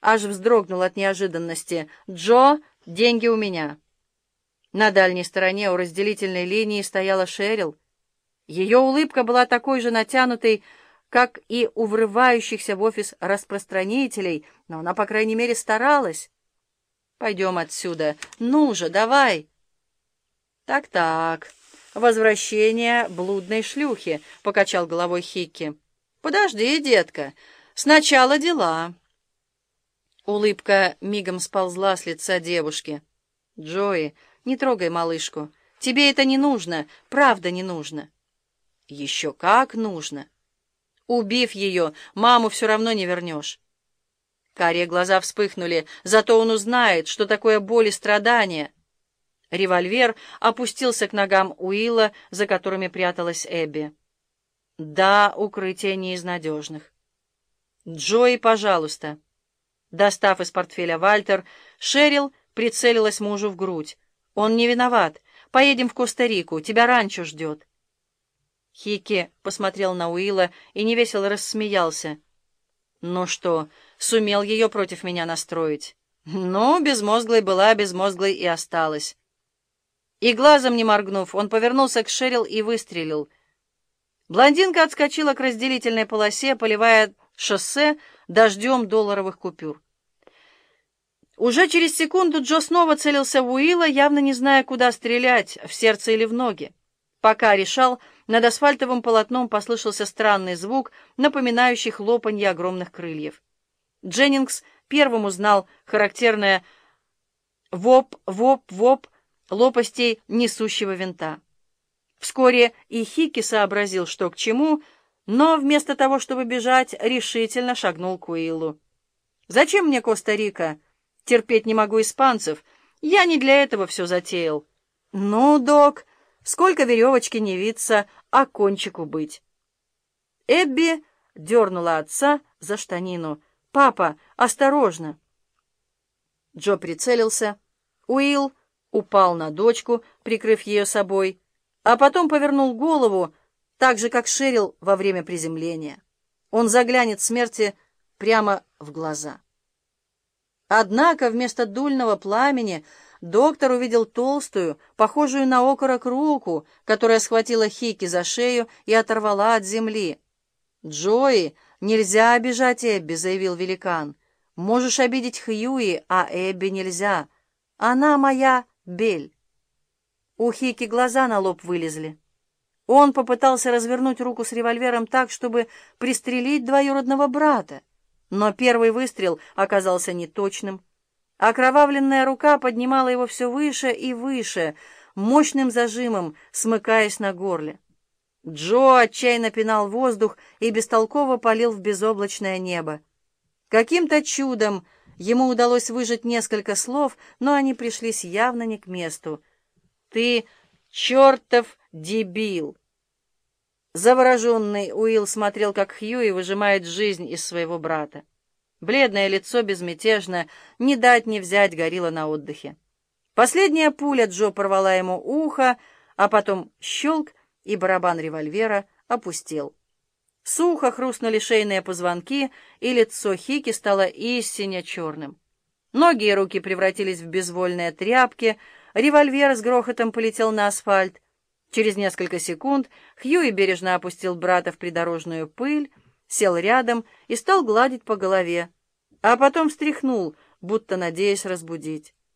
Аж вздрогнул от неожиданности. «Джо, деньги у меня». На дальней стороне у разделительной линии стояла Шерил. Ее улыбка была такой же натянутой, как и у врывающихся в офис распространителей, но она, по крайней мере, старалась. «Пойдем отсюда. Ну же, давай!» «Так-так, возвращение блудной шлюхи», — покачал головой Хикки. «Подожди, детка, сначала дела». Улыбка мигом сползла с лица девушки. «Джои, не трогай малышку. Тебе это не нужно, правда не нужно». «Еще как нужно!» Убив ее, маму все равно не вернешь. Карие глаза вспыхнули, зато он узнает, что такое боль и страдания. Револьвер опустился к ногам Уилла, за которыми пряталась Эбби. Да, укрытие не из надежных. «Джои, пожалуйста». Достав из портфеля Вальтер, Шерил прицелилась мужу в грудь. «Он не виноват. Поедем в Коста-Рику. Тебя ранчо ждет». Хики посмотрел на Уилла и невесело рассмеялся. «Ну что, сумел ее против меня настроить?» «Ну, безмозглой была, безмозглой и осталась». И глазом не моргнув, он повернулся к Шерил и выстрелил. Блондинка отскочила к разделительной полосе, поливая шоссе дождем долларовых купюр. Уже через секунду Джо снова целился в Уилла, явно не зная, куда стрелять, в сердце или в ноги. Пока решал, над асфальтовым полотном послышался странный звук, напоминающий хлопанье огромных крыльев. Дженнингс первым узнал характерное «воп-воп-воп» лопастей несущего винта. Вскоре и Хики сообразил, что к чему, но вместо того, чтобы бежать, решительно шагнул к Уиллу. «Зачем мне Коста-Рика? Терпеть не могу испанцев. Я не для этого все затеял». «Ну, док, сколько веревочки не виться, а кончику быть. Эбби дернула отца за штанину. «Папа, осторожно!» Джо прицелился. Уилл упал на дочку, прикрыв ее собой, а потом повернул голову, так же, как Шерил во время приземления. Он заглянет смерти прямо в глаза. Однако вместо дульного пламени доктор увидел толстую, похожую на окорок руку, которая схватила Хики за шею и оторвала от земли. «Джои, нельзя обижать Эбби», — заявил великан. «Можешь обидеть Хьюи, а Эбби нельзя. Она моя Бель». У Хики глаза на лоб вылезли. Он попытался развернуть руку с револьвером так, чтобы пристрелить двоюродного брата, но первый выстрел оказался неточным. Окровавленная рука поднимала его все выше и выше, мощным зажимом, смыкаясь на горле. Джо отчаянно пинал воздух и бестолково палил в безоблачное небо. Каким-то чудом ему удалось выжать несколько слов, но они пришлись явно не к месту. «Ты чертов дебил!» Завороженный Уилл смотрел, как Хьюи выжимает жизнь из своего брата. Бледное лицо безмятежно, не дать не взять, горело на отдыхе. Последняя пуля Джо порвала ему ухо, а потом щелк, и барабан револьвера опустел. Сухо хрустнули шейные позвонки, и лицо Хики стало истинно черным. Ноги и руки превратились в безвольные тряпки, револьвер с грохотом полетел на асфальт. Через несколько секунд Хьюи бережно опустил брата в придорожную пыль, сел рядом и стал гладить по голове, а потом встряхнул, будто надеясь разбудить.